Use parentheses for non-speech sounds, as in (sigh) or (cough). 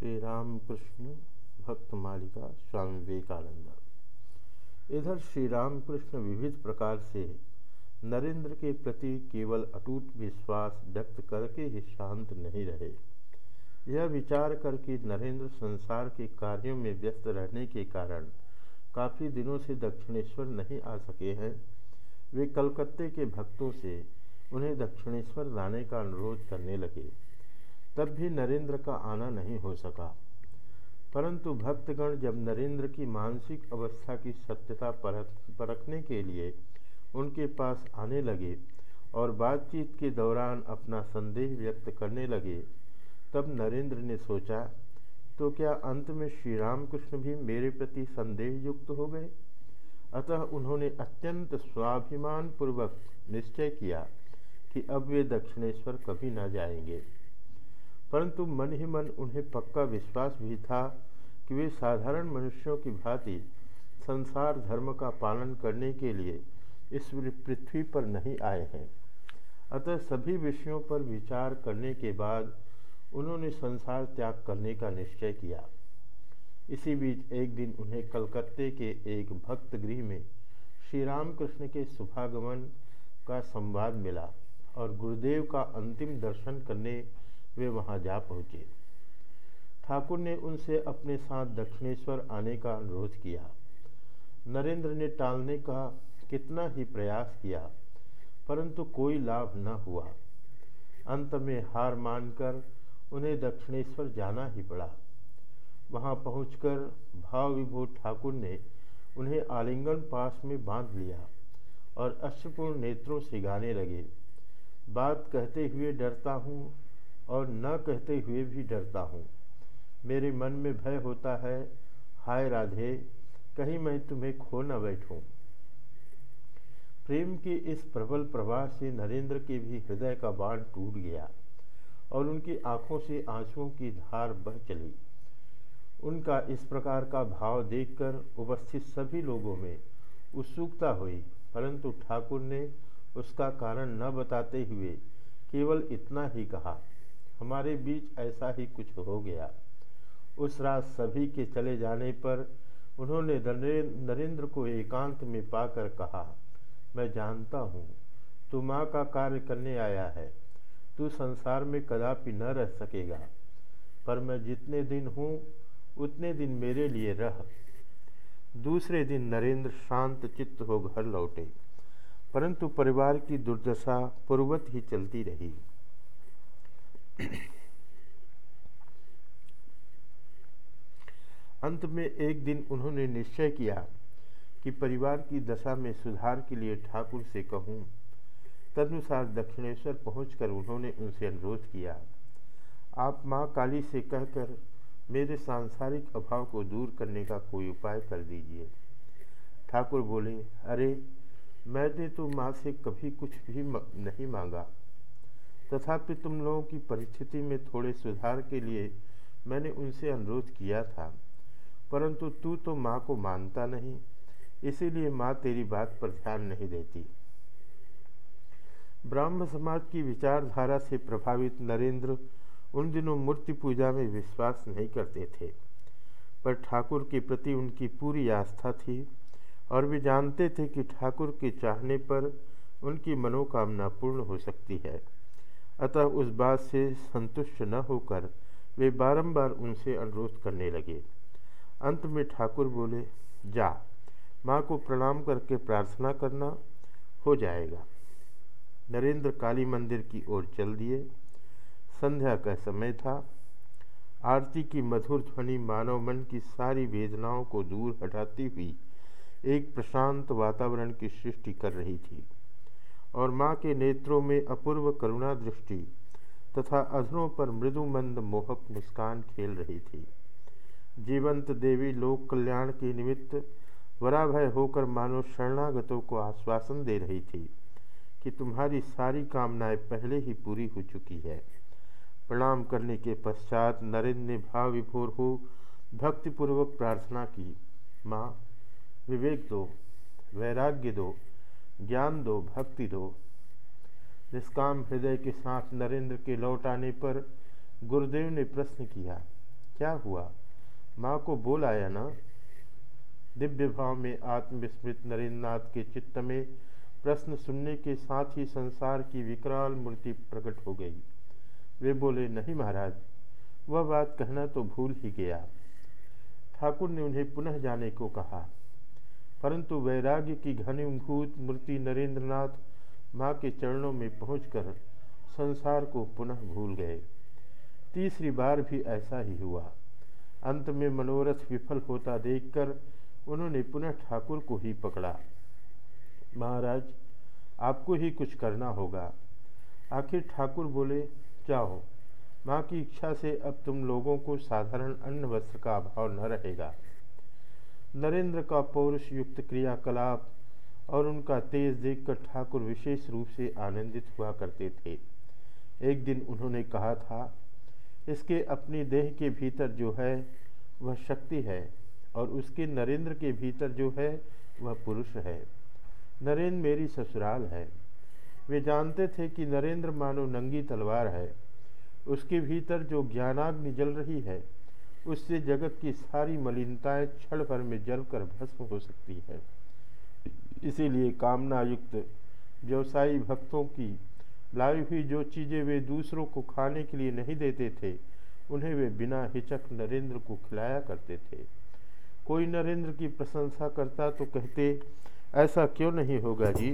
श्री रामकृष्ण भक्त मालिका स्वामी विवेकानंद। इधर श्री रामकृष्ण विविध प्रकार से नरेंद्र के प्रति केवल अटूट विश्वास व्यक्त करके ही शांत नहीं रहे। यह विचार करके नरेंद्र संसार के कार्यों में व्यस्त रहने के कारण काफ़ी दिनों से दक्षिणेश्वर नहीं आ सके हैं। वे कलकत्ते के भक्तों से उन्हें दक्षिणेश्वर लाने का अनुरोध करने लगे। तब भी नरेंद्र का आना नहीं हो सका। परंतु भक्तगण जब नरेंद्र की मानसिक अवस्था की सत्यता परख, परखने के लिए उनके पास आने लगे और बातचीत के दौरान अपना संदेह व्यक्त करने लगे, तब नरेंद्र ने सोचा तो क्या अंत में श्री रामकृष्ण भी मेरे प्रति संदेह युक्त हो गए? अतः उन्होंने अत्यंत स्वाभिमान पूर्वक निश्चय किया कि अब वे दक्षिणेश्वर कभी न जाएँगे। परंतु मन ही मन उन्हें पक्का विश्वास भी था कि वे साधारण मनुष्यों की भांति संसार धर्म का पालन करने के लिए इस पृथ्वी पर नहीं आए हैं। अतः सभी विषयों पर विचार करने के बाद उन्होंने संसार त्याग करने का निश्चय किया। इसी बीच एक दिन उन्हें कलकत्ते के एक भक्त गृह में श्री रामकृष्ण के शुभागमन का संवाद मिला और गुरुदेव का अंतिम दर्शन करने वे वहाँ जा पहुँचे। ठाकुर ने उनसे अपने साथ दक्षिणेश्वर आने का अनुरोध किया। नरेंद्र ने टालने का कितना ही प्रयास किया, परंतु कोई लाभ न हुआ। अंत में हार मानकर उन्हें दक्षिणेश्वर जाना ही पड़ा। वहाँ पहुंचकर भाव विभोर ठाकुर ने उन्हें आलिंगन पास में बाँध लिया और अश्वपूर्ण नेत्रों से गाने लगे। बात कहते हुए डरता हूँ और न कहते हुए भी डरता हूँ। मेरे मन में भय होता है, हाय राधे, कहीं मैं तुम्हें खो न बैठूँ। प्रेम के इस प्रबल प्रवाह से नरेंद्र के भी हृदय का बाण टूट गया और उनकी आँखों से आंसुओं की धार बह चली। उनका इस प्रकार का भाव देखकर उपस्थित सभी लोगों में उत्सुकता हुई, परंतु ठाकुर ने उसका कारण न बताते हुए केवल इतना ही कहा हमारे बीच ऐसा ही कुछ हो गया। उस रात सभी के चले जाने पर उन्होंने नरेंद्र को एकांत में पाकर कहा, मैं जानता हूँ, तू माँ का कार्य करने आया है। तू संसार में कदापि न रह सकेगा, पर मैं जितने दिन हूँ, उतने दिन मेरे लिए रह। दूसरे दिन नरेंद्र शांत चित्त हो घर लौटे, परंतु परिवार की दुर्दशा पूर्वत ही चलती रही। (coughs) अंत में एक दिन उन्होंने निश्चय किया कि परिवार की दशा में सुधार के लिए ठाकुर से कहूँ। तदनुसार दक्षिणेश्वर पहुंचकर उन्होंने उनसे अनुरोध किया। आप माँ काली से कहकर मेरे सांसारिक अभाव को दूर करने का कोई उपाय कर दीजिए। ठाकुर बोले, अरे, मैंने तो माँ से कभी कुछ भी नहीं मांगा। तथापि तुम लोगों की परिस्थिति में थोड़े सुधार के लिए मैंने उनसे अनुरोध किया था, परंतु तू तो माँ को मानता नहीं, इसीलिए माँ तेरी बात पर ध्यान नहीं देती। ब्राह्म समाज की विचारधारा से प्रभावित नरेंद्र उन दिनों मूर्ति पूजा में विश्वास नहीं करते थे, पर ठाकुर के प्रति उनकी पूरी आस्था थी, और वे जानते थे कि ठाकुर के चाहने पर उनकी मनोकामना पूर्ण हो सकती है। अतः उस बात से संतुष्ट न होकर वे बारंबार उनसे अनुरोध करने लगे। अंत में ठाकुर बोले, जा, माँ को प्रणाम करके प्रार्थना करना हो जाएगा। नरेंद्र काली मंदिर की ओर चल दिए। संध्या का समय था। आरती की मधुर ध्वनि मानव मन की सारी वेदनाओं को दूर हटाती हुई एक प्रशांत वातावरण की सृष्टि कर रही थी। और माँ के नेत्रों में अपूर्व करुणा दृष्टि तथा अधरों पर मृदु मंद मोहक मुस्कान खेल रही थी। जीवंत देवी लोक कल्याण के निमित्त वराभय होकर मानो शरणागतों को आश्वासन दे रही थी कि तुम्हारी सारी कामनाएँ पहले ही पूरी हो चुकी है। प्रणाम करने के पश्चात नरेंद्र ने भाव विभोर हो भक्तिपूर्वक प्रार्थना की, माँ, विवेक दो, वैराग्य दो ज्ञान दो, भक्ति दो। निष्काम हृदय के साथ नरेंद्र के लौट आने पर गुरुदेव ने प्रश्न किया, क्या हुआ? माँ को बोल आया ना? दिव्य भाव में आत्मविस्मृत नरेंद्रनाथ के चित्त में प्रश्न सुनने के साथ ही संसार की विकराल मूर्ति प्रकट हो गई। वे बोले, नहीं महाराज, वह बात कहना तो भूल ही गया। ठाकुर ने उन्हें पुनः जाने को कहा। परंतु वैराग्य की घनीभूत मूर्ति नरेंद्रनाथ माँ के चरणों में पहुंचकर संसार को पुनः भूल गए। तीसरी बार भी ऐसा ही हुआ। अंत में मनोरथ विफल होता देखकर उन्होंने पुनः ठाकुर को ही पकड़ा। महाराज, आपको ही कुछ करना होगा। आखिर ठाकुर बोले, जाओ। माँ की इच्छा से अब तुम लोगों को साधारण अन्न वस्त्र का अभाव न रहेगा। नरेंद्र का पौरुष युक्त क्रियाकलाप और उनका तेज देखकर ठाकुर विशेष रूप से आनंदित हुआ करते थे। एक दिन उन्होंने कहा था, इसके अपनी देह के भीतर जो है, वह शक्ति है और उसके नरेंद्र के भीतर जो है, वह पुरुष है। नरेंद्र मेरी ससुराल है। वे जानते थे कि नरेंद्र मानो नंगी तलवार है। उसके भीतर जो ज्ञानाग्नि जल रही है उससे जगत की सारी मलिनताएँ क्षण भर में जलकर भस्म हो सकती है। इसीलिए कामना युक्त व्यवसायी भक्तों की लाई हुई जो चीज़ें वे दूसरों को खाने के लिए नहीं देते थे, उन्हें वे बिना हिचक नरेंद्र को खिलाया करते थे। कोई नरेंद्र की प्रशंसा करता तो कहते, ऐसा क्यों नहीं होगा जी?